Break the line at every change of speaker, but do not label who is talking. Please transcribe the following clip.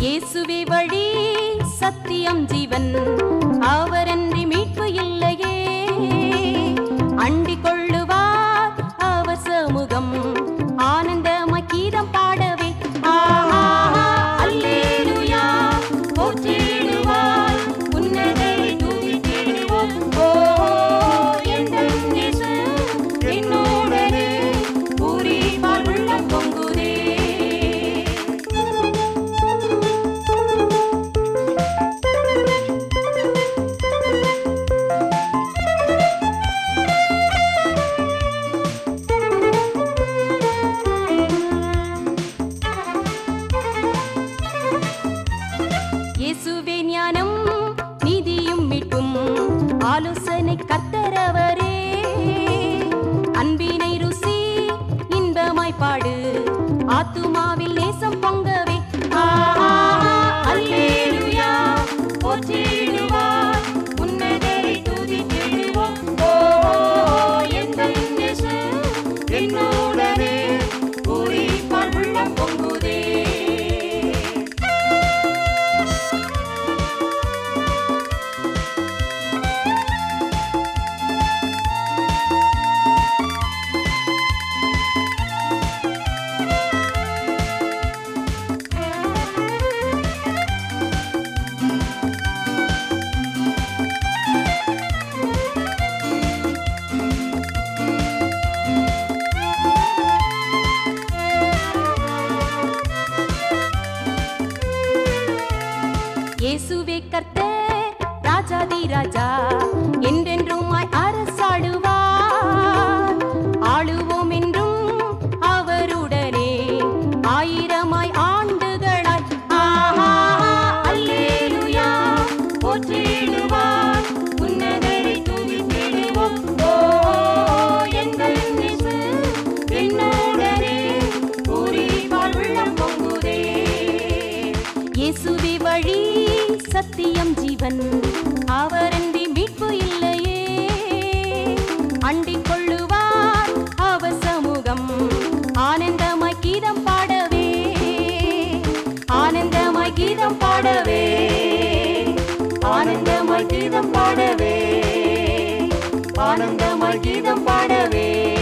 இயேசுவே வழி சத்தியம் ஜீவன். அவரன் சாப்பாடு பாடு இயேசுவே கர்த்தர் ராஜாதி ராஜா என்றென்றும் அரசாடுவார். ஆளுவோம் என்றும் அவருடனே ஆயிரமாய் ஆண்டுகளாய் ஆஹா, அல்லேலூயா, போற்றிடுவார், உன்னதரை துதித்திடுவோம். ஓ, எங்கள் இயேசு என்னுடனே பூரிப்பால் உள்ளம் பொங்குதே. இயேசுவி வழி சத்தியம் ஜீவன். அவரன்றி மீட்பு இல்லையே. அண்டிக் கொள்ளுவார் அவ சமூகம். ஆனந்தமாய் கீதம் பாடவே. ஆனந்தமாய் கீதம் பாடவே. ஆனந்தமாய் கீதம் பாடவே. ஆனந்தமாய் கீதம் பாடவே.